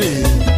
Madrid.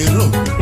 Yellow.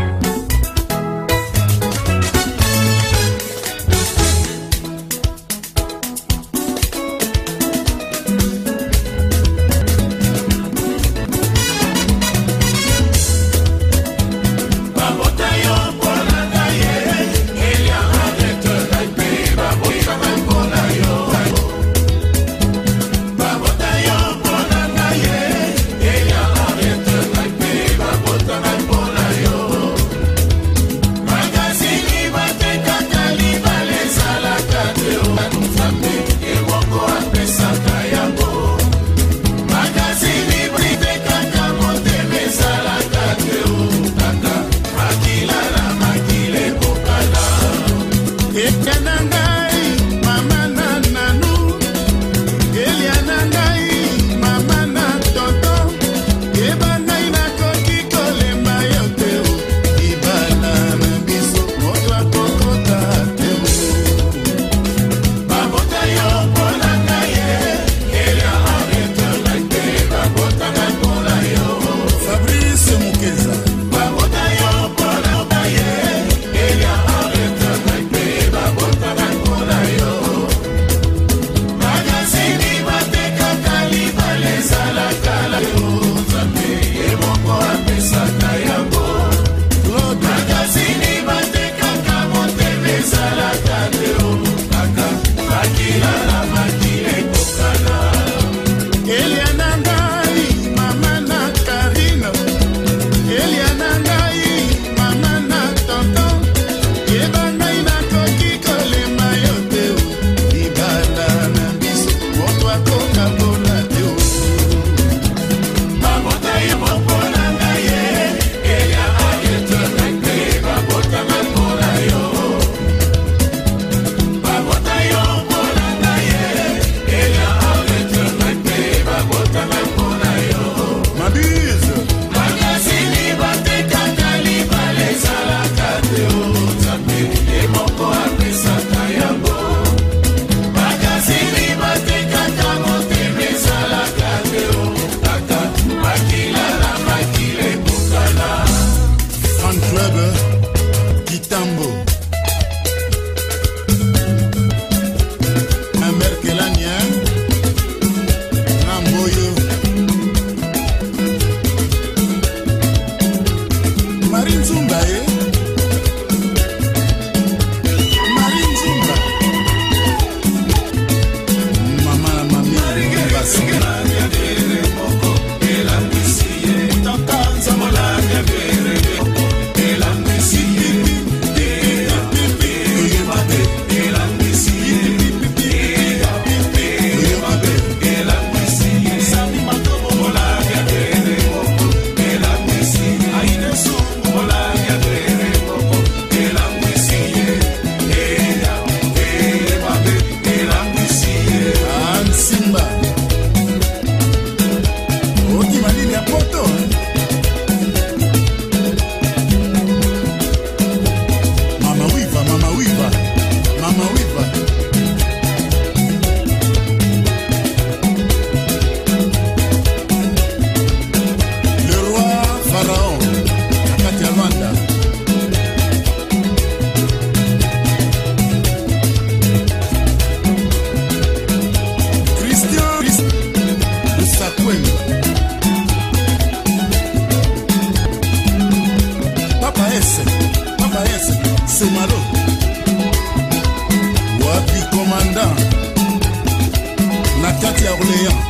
Orléans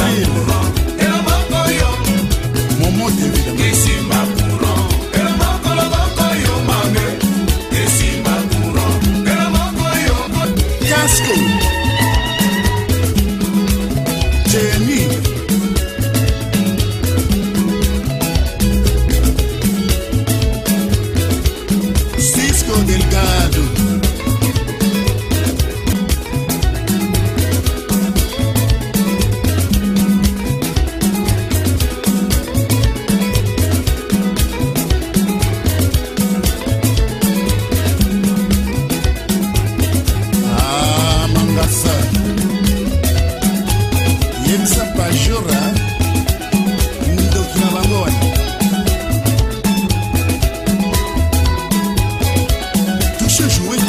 tonton touche